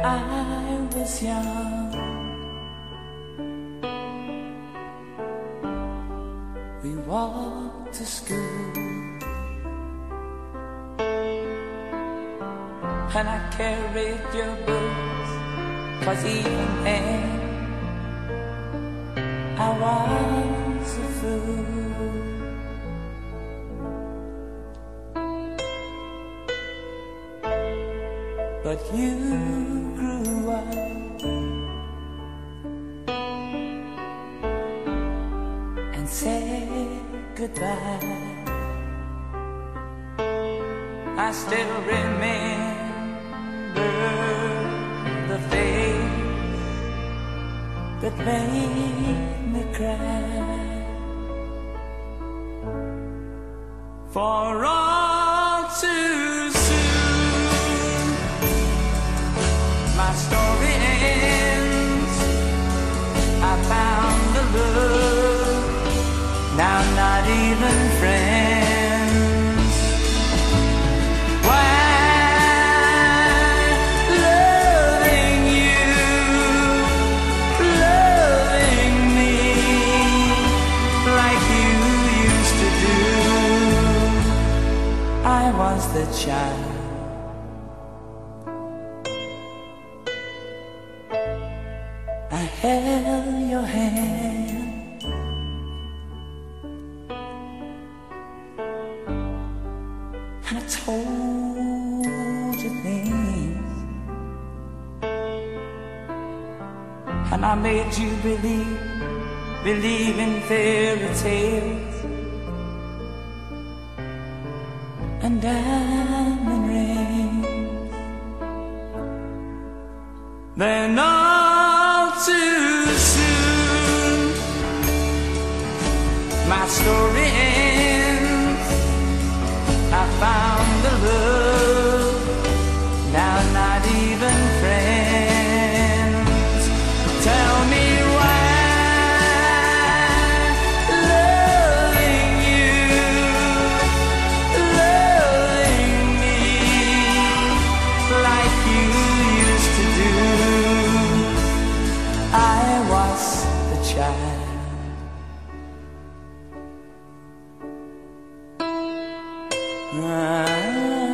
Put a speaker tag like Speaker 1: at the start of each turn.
Speaker 1: I was young. We walked to school, and I carried your books, cause even then I was a fool. But you grew up and said goodbye. I still remember the face that made me cry. For all even friends. Why loving you, loving me like you used to do? I was the child. I held your hand. And I told you things. And I made you believe, believe in fairy tales and diamond rings. Then all too Ah.